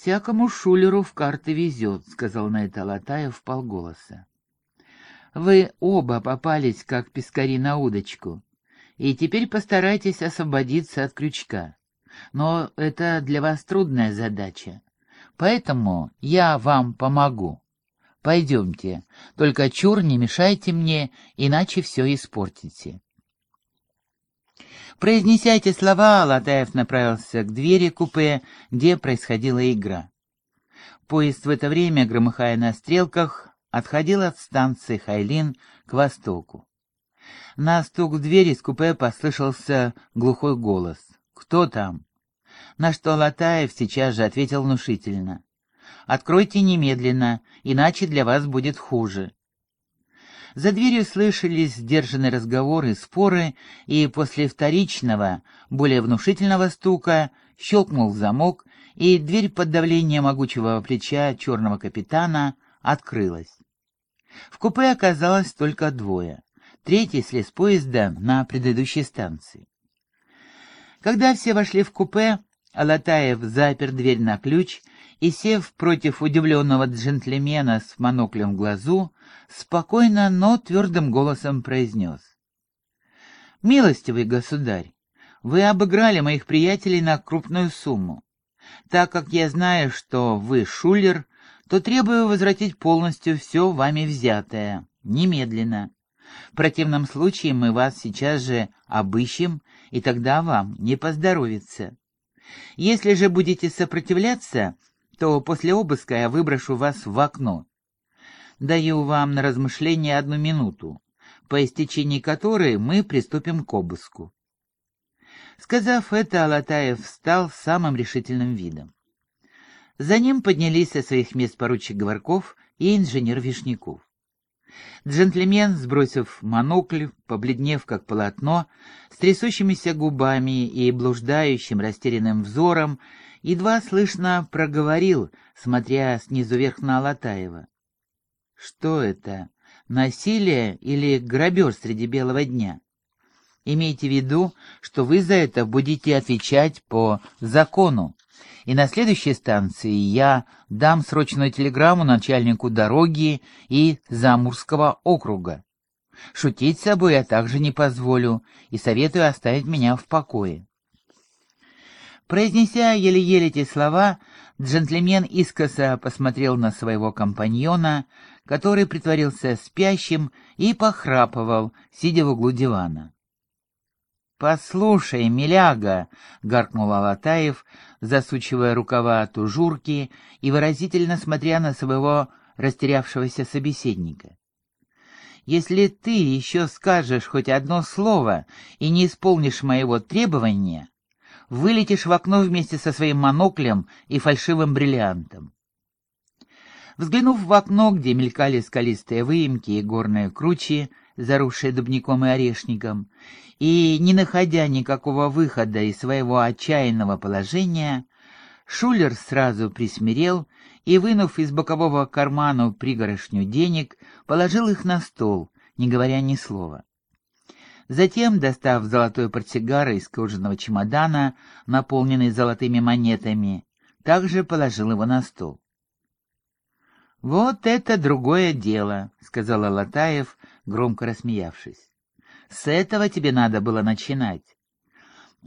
«Всякому шулеру в карты везет», — сказал на это Алатаев в полголоса. «Вы оба попались, как пескари на удочку, и теперь постарайтесь освободиться от крючка. Но это для вас трудная задача, поэтому я вам помогу. Пойдемте, только чур не мешайте мне, иначе все испортите». Произнеся эти слова, Алатаев направился к двери купе, где происходила игра. Поезд в это время, громыхая на стрелках, отходил от станции Хайлин к востоку. На стук в двери из купе послышался глухой голос. «Кто там?» На что Алатаев сейчас же ответил внушительно. «Откройте немедленно, иначе для вас будет хуже». За дверью слышались сдержанные разговоры, споры, и после вторичного, более внушительного стука щелкнул замок, и дверь под давлением могучего плеча черного капитана открылась. В купе оказалось только двое. Третий слез поезда на предыдущей станции. Когда все вошли в купе, Алатаев запер дверь на ключ и, сев против удивленного джентльмена с моноклем в глазу, спокойно, но твердым голосом произнес. «Милостивый государь, вы обыграли моих приятелей на крупную сумму. Так как я знаю, что вы шулер, то требую возвратить полностью все вами взятое, немедленно. В противном случае мы вас сейчас же обыщем, и тогда вам не поздоровится. Если же будете сопротивляться, то после обыска я выброшу вас в окно. Даю вам на размышление одну минуту, по истечении которой мы приступим к обыску. Сказав это, Алатаев встал с самым решительным видом. За ним поднялись со своих мест поручик Говорков и инженер Вишняков. Джентльмен, сбросив монокль, побледнев как полотно, с трясущимися губами и блуждающим растерянным взором, едва слышно проговорил, смотря снизу вверх на Алатаева. «Что это? Насилие или грабеж среди белого дня? Имейте в виду, что вы за это будете отвечать по закону, и на следующей станции я дам срочную телеграмму начальнику дороги и Замурского округа. Шутить с собой я также не позволю и советую оставить меня в покое. Произнеся еле-еле эти слова, джентльмен искоса посмотрел на своего компаньона, который притворился спящим и похрапывал, сидя в углу дивана. «Послушай, миляга!» — гаркнул Алатаев, засучивая рукава тужурки и выразительно смотря на своего растерявшегося собеседника. «Если ты еще скажешь хоть одно слово и не исполнишь моего требования, вылетишь в окно вместе со своим моноклем и фальшивым бриллиантом. Взглянув в окно, где мелькали скалистые выемки и горные кручи, заросшие дубником и орешником, и, не находя никакого выхода из своего отчаянного положения, Шулер сразу присмирел и, вынув из бокового кармана пригорошню денег, положил их на стол, не говоря ни слова. Затем, достав золотой портсигар из кожаного чемодана, наполненный золотыми монетами, также положил его на стол. «Вот это другое дело», — сказал Алатаев, громко рассмеявшись. «С этого тебе надо было начинать.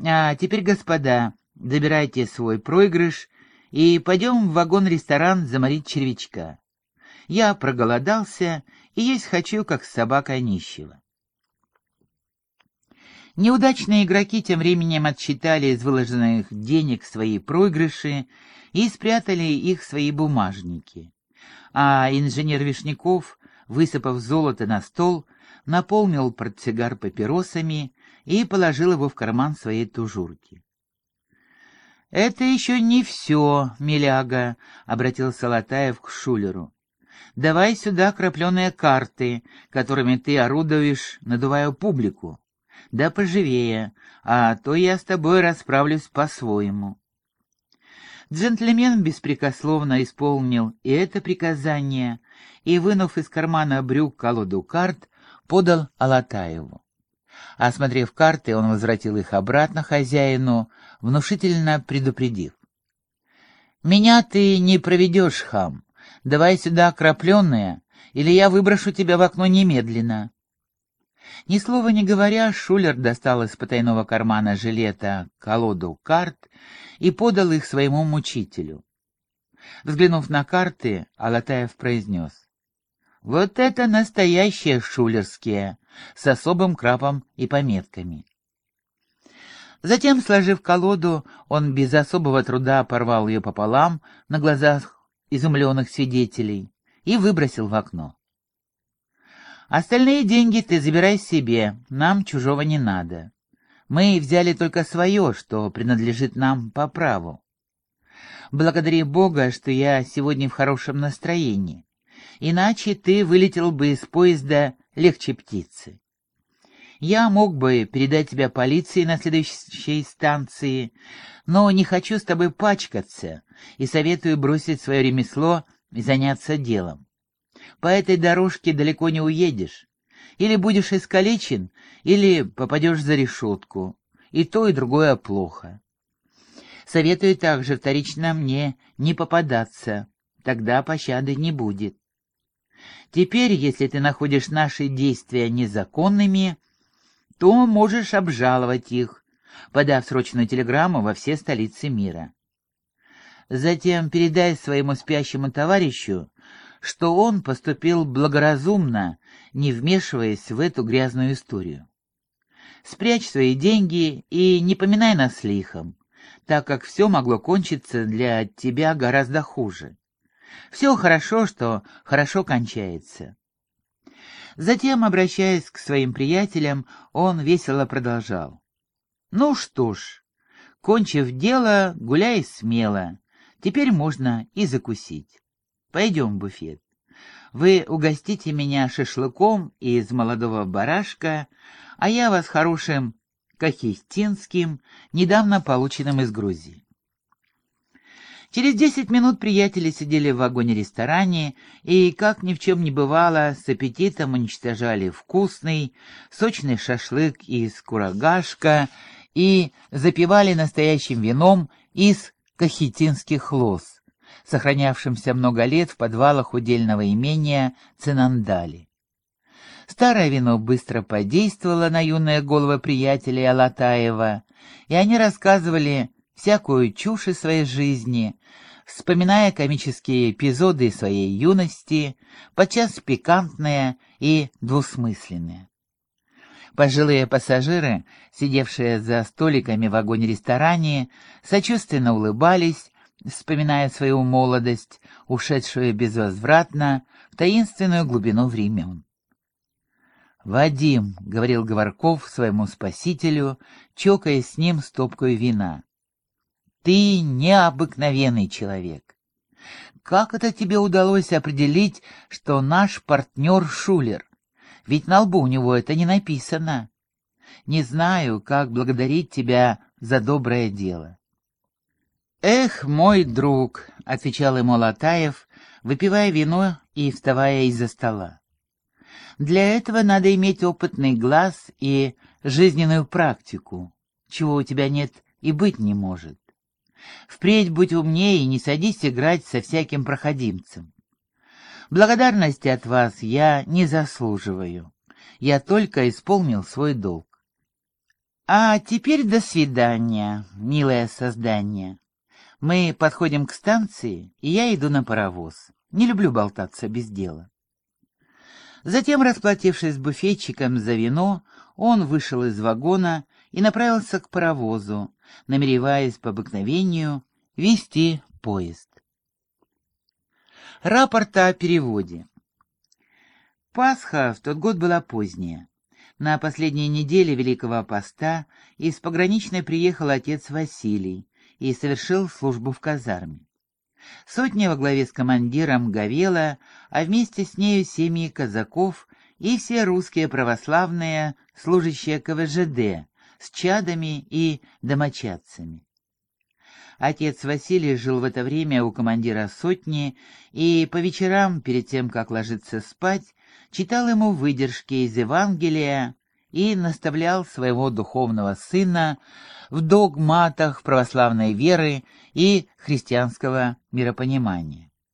А теперь, господа, добирайте свой проигрыш и пойдем в вагон-ресторан заморить червячка. Я проголодался и есть хочу, как собака нищего». Неудачные игроки тем временем отсчитали из выложенных денег свои проигрыши и спрятали их в свои бумажники. А инженер Вишняков, высыпав золото на стол, наполнил портсигар папиросами и положил его в карман своей тужурки. «Это еще не все, миляга», — обратился Латаев к Шулеру. «Давай сюда крапленые карты, которыми ты орудуешь, надувая публику. Да поживее, а то я с тобой расправлюсь по-своему. Джентльмен беспрекословно исполнил и это приказание, и, вынув из кармана брюк колоду карт, подал Алатаеву. Осмотрев карты, он возвратил их обратно хозяину, внушительно предупредив. «Меня ты не проведешь, хам. Давай сюда крапленное, или я выброшу тебя в окно немедленно». Ни слова не говоря, Шулер достал из потайного кармана жилета колоду карт и подал их своему мучителю. Взглянув на карты, Алатаев произнес. «Вот это настоящие шулерские, с особым крапом и пометками». Затем, сложив колоду, он без особого труда порвал ее пополам на глазах изумленных свидетелей и выбросил в окно. «Остальные деньги ты забирай себе, нам чужого не надо. Мы взяли только свое, что принадлежит нам по праву. Благодари Бога, что я сегодня в хорошем настроении, иначе ты вылетел бы из поезда легче птицы. Я мог бы передать тебя полиции на следующей станции, но не хочу с тобой пачкаться и советую бросить свое ремесло и заняться делом. По этой дорожке далеко не уедешь. Или будешь искалечен, или попадешь за решетку. И то, и другое плохо. Советую также вторично мне не попадаться, тогда пощады не будет. Теперь, если ты находишь наши действия незаконными, то можешь обжаловать их, подав срочную телеграмму во все столицы мира. Затем передай своему спящему товарищу, что он поступил благоразумно, не вмешиваясь в эту грязную историю. Спрячь свои деньги и не поминай нас лихом, так как все могло кончиться для тебя гораздо хуже. Все хорошо, что хорошо кончается. Затем, обращаясь к своим приятелям, он весело продолжал. «Ну что ж, кончив дело, гуляй смело. Теперь можно и закусить. Пойдем в буфет. Вы угостите меня шашлыком из молодого барашка, а я вас хорошим кахистинским, недавно полученным из Грузии. Через десять минут приятели сидели в вагоне-ресторане и, как ни в чем не бывало, с аппетитом уничтожали вкусный, сочный шашлык из курагашка и запивали настоящим вином из кахетинских лоз, сохранявшимся много лет в подвалах удельного имения Цинандали. Старое вино быстро подействовало на юные головы приятелей Алатаева, и они рассказывали всякую чушь из своей жизни, вспоминая комические эпизоды своей юности, подчас пикантные и двусмысленные. Пожилые пассажиры, сидевшие за столиками в вагоне-ресторане, сочувственно улыбались, вспоминая свою молодость, ушедшую безвозвратно в таинственную глубину времен. «Вадим», — говорил Говорков своему спасителю, чокая с ним стопкой вина, ты необыкновенный человек. Как это тебе удалось определить, что наш партнер Шулер? Ведь на лбу у него это не написано. Не знаю, как благодарить тебя за доброе дело. «Эх, мой друг», — отвечал ему Латаев, выпивая вино и вставая из-за стола. «Для этого надо иметь опытный глаз и жизненную практику, чего у тебя нет и быть не может. Впредь будь умнее и не садись играть со всяким проходимцем. Благодарности от вас я не заслуживаю. Я только исполнил свой долг. А теперь до свидания, милое создание. Мы подходим к станции, и я иду на паровоз. Не люблю болтаться без дела. Затем, расплатившись с буфетчиком за вино, он вышел из вагона и направился к паровозу, намереваясь по обыкновению вести поезд. Рапорт о переводе. Пасха в тот год была поздняя. На последней неделе Великого Поста из пограничной приехал отец Василий и совершил службу в казарме. Сотня во главе с командиром Гавела, а вместе с нею семьи казаков и все русские православные, служащие КВЖД, с чадами и домочадцами. Отец Василий жил в это время у командира сотни и по вечерам, перед тем, как ложиться спать, читал ему выдержки из Евангелия и наставлял своего духовного сына в догматах православной веры и христианского миропонимания.